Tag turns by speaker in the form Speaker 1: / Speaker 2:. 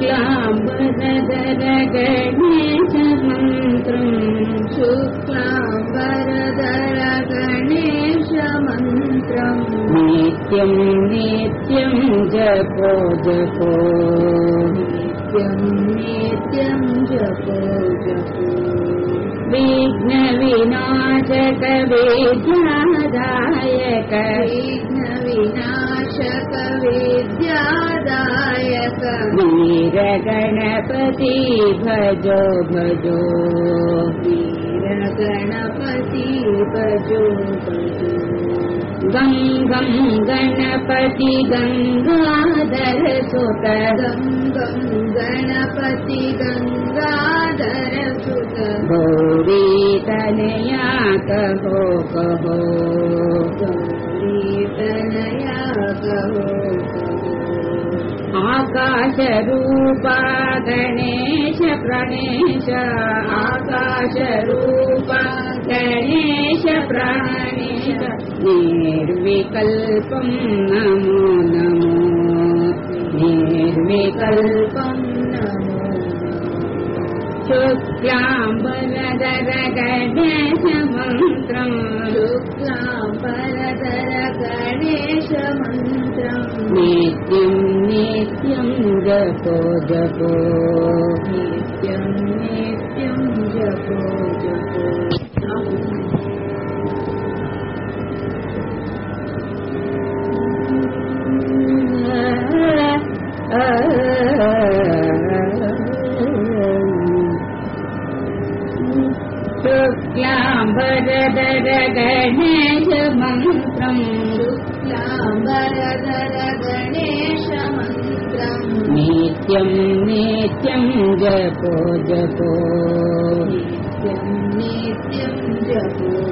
Speaker 1: क्लां वरदर गणेशमन्त्रं शुक्लां वरदरगणेशमन्त्रं
Speaker 2: नित्यं नित्यं जपो जो
Speaker 1: नित्यं नित्यं जपो
Speaker 2: विघ्नविनाशक जगवेद्या विघ्नविनाशक
Speaker 1: कैघ्नविनाशकवेद्या गणपति भजो भजो
Speaker 2: वीर गणपति भजो भजो
Speaker 1: गं गं गणपति गङ्गाधर सुत
Speaker 2: गं गं गणपति गङ्गाधर सुत
Speaker 1: गौरी तनया कहो कहो
Speaker 2: गौरी तनया कहो
Speaker 1: आकाशरूपा गणेश प्रणेश। आकाशरूपा गणेश प्राणेश। निर्विकल्पं नमो नमो। निर्विकल्पं
Speaker 2: नमो।
Speaker 1: शुक्लाम्बरधर गणेश जपो जपो
Speaker 2: नित्यं नित्यं जपो जपो
Speaker 1: शुक्लाम्बरधर गणेश मन्त्रम्
Speaker 2: शुक्लाम्बरधर गणेश నిత్యం
Speaker 1: నిత్యం జపో జపో. నిత్యం
Speaker 2: నిత్యం జపో.